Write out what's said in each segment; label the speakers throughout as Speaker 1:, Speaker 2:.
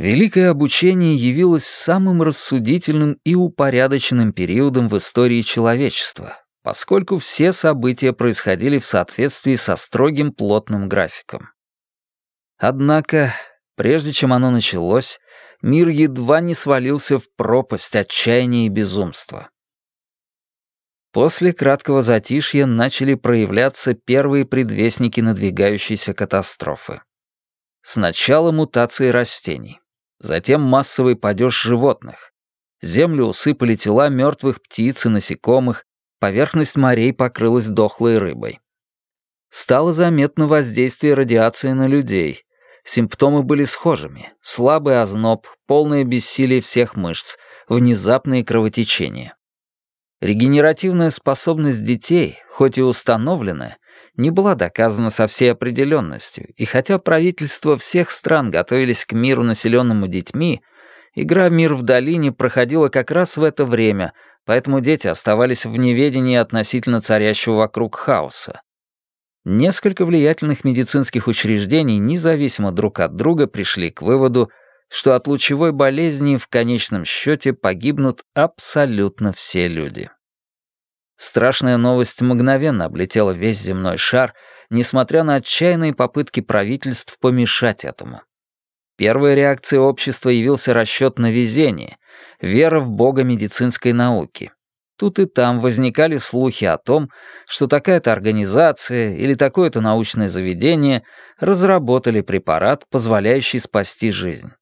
Speaker 1: Великое обучение явилось самым рассудительным и упорядоченным периодом в истории человечества, поскольку все события происходили в соответствии со строгим плотным графиком. Однако, прежде чем оно началось, мир едва не свалился в пропасть отчаяния и безумства. После краткого затишья начали проявляться первые предвестники надвигающейся катастрофы. Сначала мутации растений, затем массовый падеж животных. Землю усыпали тела мертвых птиц и насекомых, поверхность морей покрылась дохлой рыбой. Стало заметно воздействие радиации на людей. Симптомы были схожими. Слабый озноб, полное бессилие всех мышц, внезапные кровотечения. Регенеративная способность детей, хоть и установленная, не была доказана со всей определенностью, и хотя правительства всех стран готовились к миру, населенному детьми, игра «Мир в долине» проходила как раз в это время, поэтому дети оставались в неведении относительно царящего вокруг хаоса. Несколько влиятельных медицинских учреждений независимо друг от друга пришли к выводу, что от лучевой болезни в конечном счете погибнут абсолютно все люди. Страшная новость мгновенно облетела весь земной шар, несмотря на отчаянные попытки правительств помешать этому. Первой реакцией общества явился расчет на везение, вера в бога медицинской науки. Тут и там возникали слухи о том, что такая-то организация или такое-то научное заведение разработали препарат, позволяющий спасти жизнь.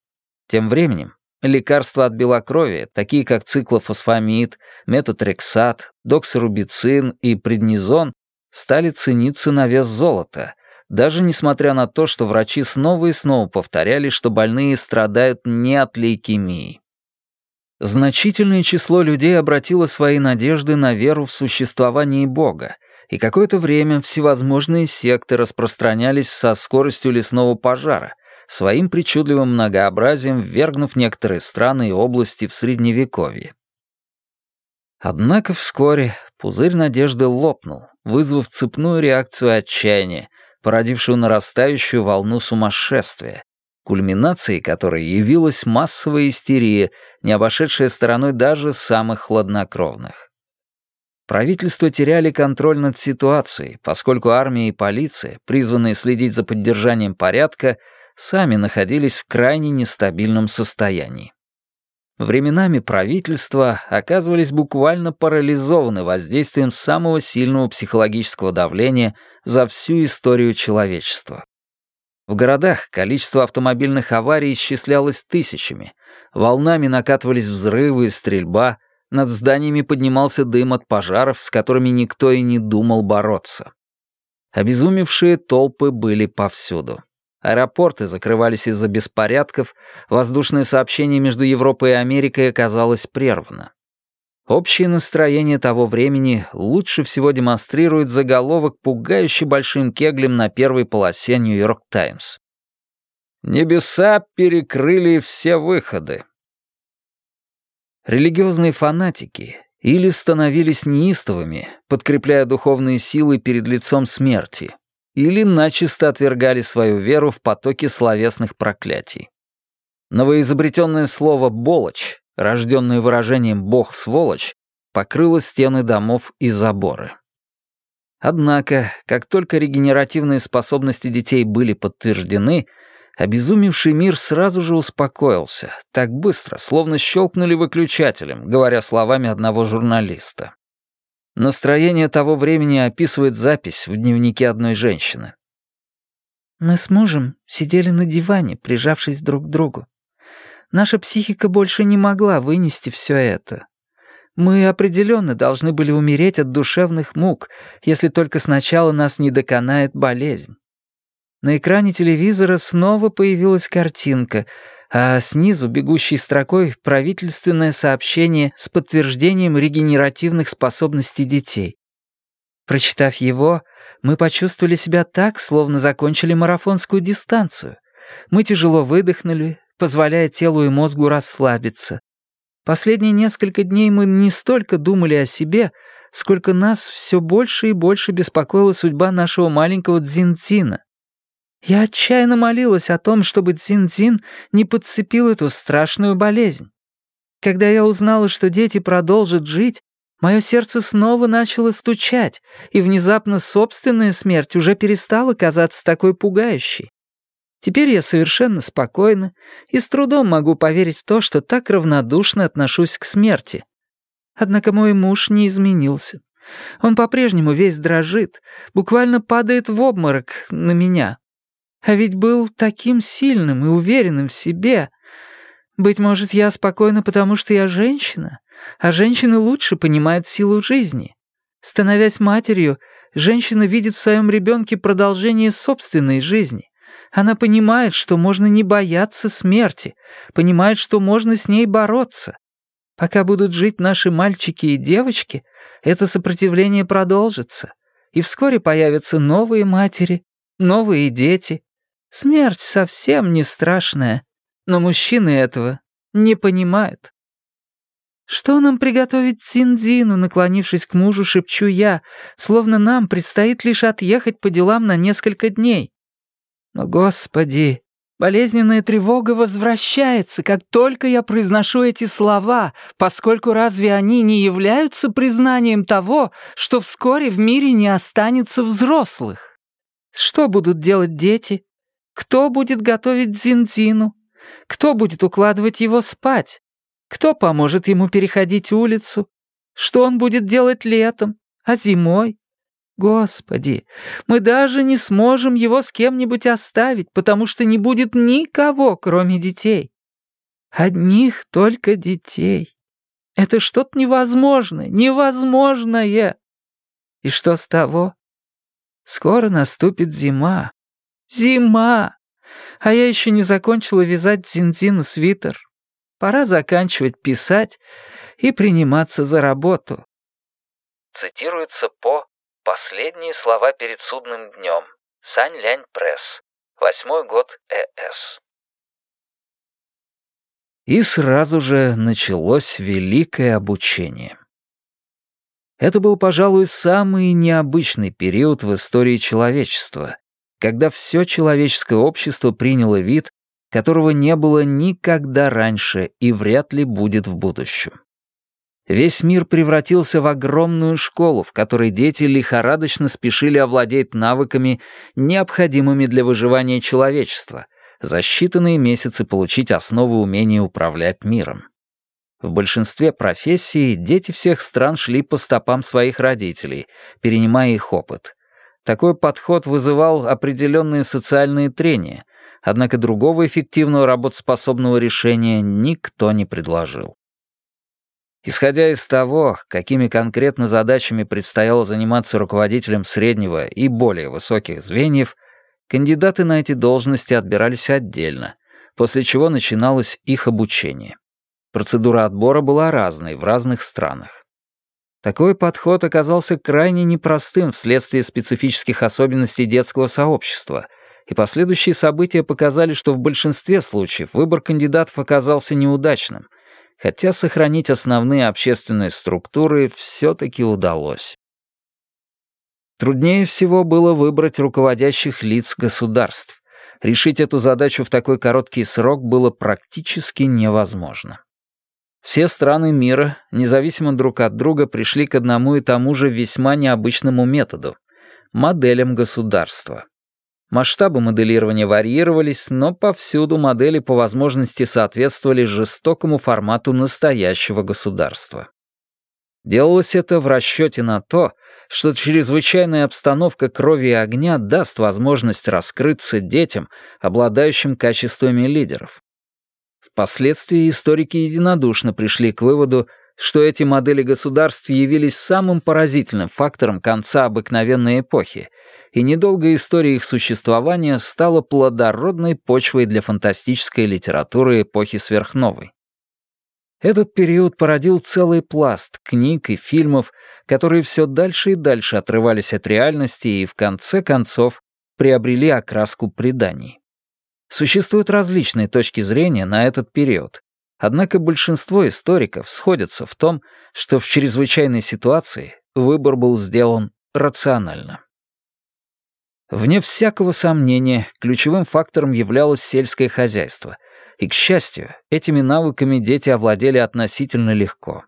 Speaker 1: Тем временем лекарства от белокровия, такие как циклофосфамид, метотрексат, доксорубицин и преднизон, стали цениться на вес золота, даже несмотря на то, что врачи снова и снова повторяли, что больные страдают не от лейкемии. Значительное число людей обратило свои надежды на веру в существование Бога, и какое-то время всевозможные секты распространялись со скоростью лесного пожара, своим причудливым многообразием ввергнув некоторые страны и области в Средневековье. Однако вскоре пузырь надежды лопнул, вызвав цепную реакцию отчаяния, породившую нарастающую волну сумасшествия, кульминацией которой явилась массовая истерия, не обошедшая стороной даже самых хладнокровных. Правительства теряли контроль над ситуацией, поскольку армия и полиция, призванные следить за поддержанием порядка, сами находились в крайне нестабильном состоянии. Временами правительства оказывались буквально парализованы воздействием самого сильного психологического давления за всю историю человечества. В городах количество автомобильных аварий исчислялось тысячами, волнами накатывались взрывы и стрельба, над зданиями поднимался дым от пожаров, с которыми никто и не думал бороться. Обезумевшие толпы были повсюду. Аэропорты закрывались из-за беспорядков, воздушное сообщение между Европой и Америкой оказалось прервано. Общее настроение того времени лучше всего демонстрирует заголовок, пугающе большим кеглем на первой полосе «Нью-Йорк Таймс». «Небеса перекрыли все выходы». Религиозные фанатики или становились неистовыми, подкрепляя духовные силы перед лицом смерти, или начисто отвергали свою веру в потоке словесных проклятий. Новоизобретенное слово «болочь», рожденное выражением «бог-сволочь», покрыло стены домов и заборы. Однако, как только регенеративные способности детей были подтверждены, обезумевший мир сразу же успокоился, так быстро, словно щелкнули выключателем, говоря словами одного журналиста. Настроение того времени описывает запись в дневнике одной женщины. «Мы с мужем сидели на диване, прижавшись друг к другу. Наша психика больше не могла вынести все это. Мы определенно должны были умереть от душевных мук, если только сначала нас не доконает болезнь. На экране телевизора снова появилась картинка — а снизу бегущей строкой правительственное сообщение с подтверждением регенеративных способностей детей. Прочитав его, мы почувствовали себя так, словно закончили марафонскую дистанцию. Мы тяжело выдохнули, позволяя телу и мозгу расслабиться. Последние несколько дней мы не столько думали о себе, сколько нас все больше и больше беспокоила судьба нашего маленького Дзинцина.
Speaker 2: Я отчаянно молилась о том, чтобы Дзин-Дзин не подцепил эту страшную болезнь. Когда я узнала, что дети продолжат жить, мое сердце снова начало стучать, и внезапно собственная смерть уже перестала казаться такой пугающей. Теперь я совершенно спокойна и с трудом могу поверить в то, что так равнодушно отношусь к смерти. Однако мой муж не изменился. Он по-прежнему весь дрожит, буквально падает в обморок на меня. А ведь был таким сильным и уверенным в себе. Быть может, я спокойна, потому что я женщина, а женщины лучше понимают силу жизни. Становясь матерью, женщина видит в своем ребенке продолжение собственной жизни. Она понимает, что можно не бояться смерти, понимает, что можно с ней бороться. Пока будут жить наши мальчики и девочки, это сопротивление продолжится, и вскоре появятся новые матери, новые дети. Смерть совсем не страшная, но мужчины этого не понимают. «Что нам приготовить Цинзину?» Наклонившись к мужу, шепчу я, словно нам предстоит лишь отъехать по делам на несколько дней. Но, Господи, болезненная тревога возвращается, как только я произношу эти слова, поскольку разве они не являются признанием того, что вскоре в мире не останется взрослых? Что будут делать дети? Кто будет готовить Зинзину? Кто будет укладывать его спать? Кто поможет ему переходить улицу? Что он будет делать летом, а зимой? Господи, мы даже не сможем его с кем-нибудь оставить, потому что не будет никого, кроме детей. Одних только детей. Это что-то невозможное, невозможное. И что с того? Скоро наступит зима. Зима! А я еще не закончила вязать Зинзину свитер. Пора заканчивать писать и приниматься за работу.
Speaker 1: Цитируется по Последние слова перед судным днем. Сань Лянь Пресс. Восьмой год ЭС. И сразу же началось великое обучение. Это был, пожалуй, самый необычный период в истории человечества, когда все человеческое общество приняло вид, которого не было никогда раньше и вряд ли будет в будущем. Весь мир превратился в огромную школу, в которой дети лихорадочно спешили овладеть навыками, необходимыми для выживания человечества, за считанные месяцы получить основы умения управлять миром. В большинстве профессий дети всех стран шли по стопам своих родителей, перенимая их опыт. Такой подход вызывал определенные социальные трения, однако другого эффективного работоспособного решения никто не предложил. Исходя из того, какими конкретно задачами предстояло заниматься руководителем среднего и более высоких звеньев, кандидаты на эти должности отбирались отдельно, после чего начиналось их обучение. Процедура отбора была разной в разных странах. Такой подход оказался крайне непростым вследствие специфических особенностей детского сообщества, и последующие события показали, что в большинстве случаев выбор кандидатов оказался неудачным — хотя сохранить основные общественные структуры все-таки удалось. Труднее всего было выбрать руководящих лиц государств. Решить эту задачу в такой короткий срок было практически невозможно. Все страны мира, независимо друг от друга, пришли к одному и тому же весьма необычному методу — моделям государства. Масштабы моделирования варьировались, но повсюду модели по возможности соответствовали жестокому формату настоящего государства. Делалось это в расчете на то, что чрезвычайная обстановка крови и огня даст возможность раскрыться детям, обладающим качествами лидеров. Впоследствии историки единодушно пришли к выводу, что эти модели государств явились самым поразительным фактором конца обыкновенной эпохи, и недолгая история их существования стала плодородной почвой для фантастической литературы эпохи сверхновой. Этот период породил целый пласт книг и фильмов, которые все дальше и дальше отрывались от реальности и, в конце концов, приобрели окраску преданий. Существуют различные точки зрения на этот период, Однако большинство историков сходятся в том, что в чрезвычайной ситуации выбор был сделан рационально. Вне всякого сомнения, ключевым фактором являлось сельское хозяйство, и, к счастью, этими навыками дети овладели относительно легко.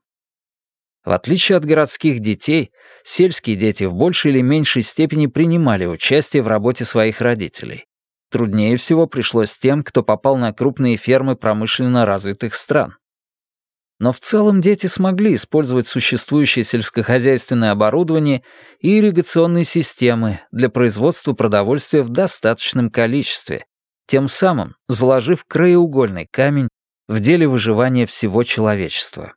Speaker 1: В отличие от городских детей, сельские дети в большей или меньшей степени принимали участие в работе своих родителей. Труднее всего пришлось тем, кто попал на крупные фермы промышленно развитых стран. Но в целом дети смогли использовать существующее сельскохозяйственное оборудование и ирригационные системы для производства продовольствия в достаточном количестве, тем самым заложив краеугольный камень в деле выживания всего человечества.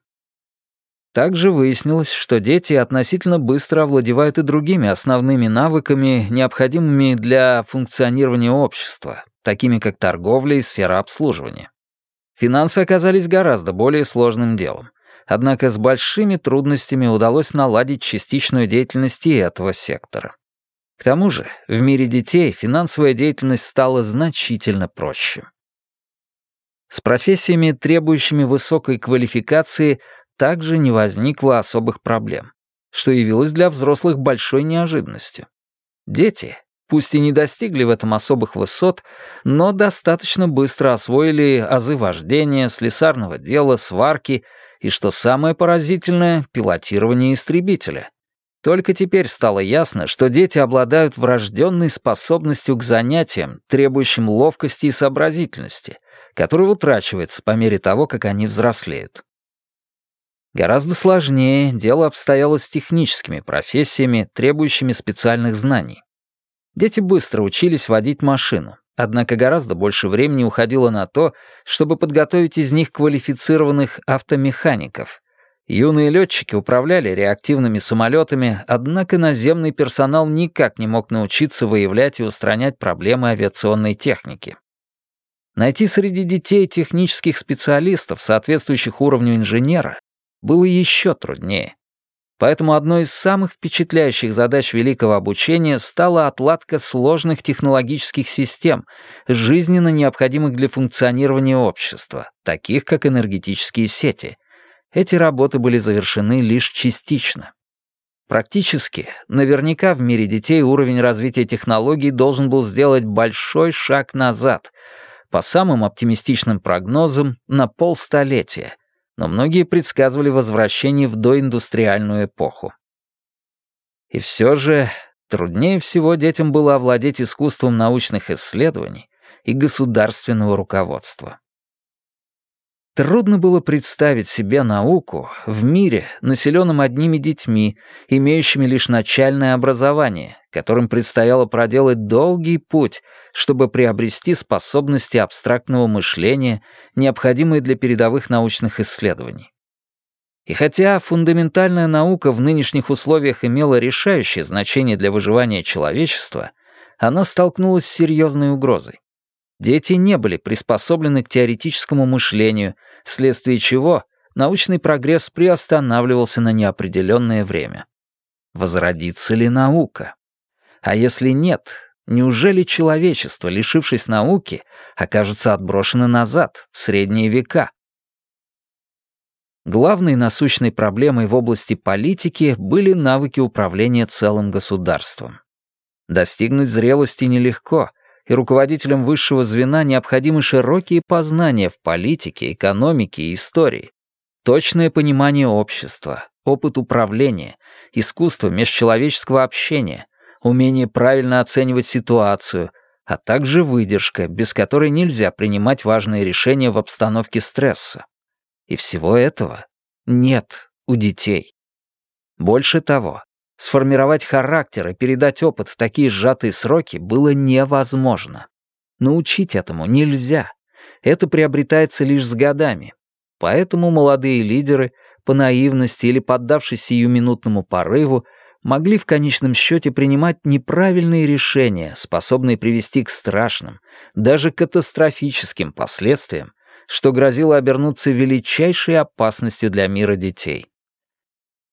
Speaker 1: Также выяснилось, что дети относительно быстро овладевают и другими основными навыками, необходимыми для функционирования общества, такими как торговля и сфера обслуживания. Финансы оказались гораздо более сложным делом. Однако с большими трудностями удалось наладить частичную деятельность и этого сектора. К тому же, в мире детей финансовая деятельность стала значительно проще. С профессиями, требующими высокой квалификации, также не возникло особых проблем, что явилось для взрослых большой неожиданностью. Дети, пусть и не достигли в этом особых высот, но достаточно быстро освоили азы вождения, слесарного дела, сварки и, что самое поразительное, пилотирование истребителя. Только теперь стало ясно, что дети обладают врожденной способностью к занятиям, требующим ловкости и сообразительности, которая утрачивается по мере того, как они взрослеют. Гораздо сложнее дело обстояло с техническими профессиями, требующими специальных знаний. Дети быстро учились водить машину, однако гораздо больше времени уходило на то, чтобы подготовить из них квалифицированных автомехаников. Юные летчики управляли реактивными самолетами, однако наземный персонал никак не мог научиться выявлять и устранять проблемы авиационной техники. Найти среди детей технических специалистов, соответствующих уровню инженера, было еще труднее. Поэтому одной из самых впечатляющих задач великого обучения стала отладка сложных технологических систем, жизненно необходимых для функционирования общества, таких как энергетические сети. Эти работы были завершены лишь частично. Практически, наверняка в мире детей уровень развития технологий должен был сделать большой шаг назад, по самым оптимистичным прогнозам, на полстолетия — но многие предсказывали возвращение в доиндустриальную эпоху. И все же труднее всего детям было овладеть искусством научных исследований и государственного руководства. Трудно было представить себе науку в мире, населенном одними детьми, имеющими лишь начальное образование, которым предстояло проделать долгий путь, чтобы приобрести способности абстрактного мышления, необходимые для передовых научных исследований. И хотя фундаментальная наука в нынешних условиях имела решающее значение для выживания человечества, она столкнулась с серьезной угрозой. Дети не были приспособлены к теоретическому мышлению, вследствие чего научный прогресс приостанавливался на неопределенное время. Возродится ли наука? А если нет, неужели человечество, лишившись науки, окажется отброшено назад, в средние века? Главной насущной проблемой в области политики были навыки управления целым государством. Достигнуть зрелости нелегко, и руководителям высшего звена необходимы широкие познания в политике, экономике и истории, точное понимание общества, опыт управления, искусство межчеловеческого общения, умение правильно оценивать ситуацию, а также выдержка, без которой нельзя принимать важные решения в обстановке стресса. И всего этого нет у детей. Больше того, сформировать характер и передать опыт в такие сжатые сроки было невозможно. Научить этому нельзя. Это приобретается лишь с годами. Поэтому молодые лидеры, по наивности или поддавшись сиюминутному порыву, могли в конечном счете принимать неправильные решения, способные привести к страшным, даже катастрофическим последствиям, что грозило обернуться величайшей опасностью для мира детей.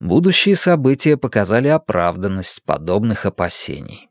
Speaker 1: Будущие события показали оправданность подобных опасений.